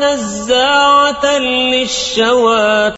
نزاعة للشوى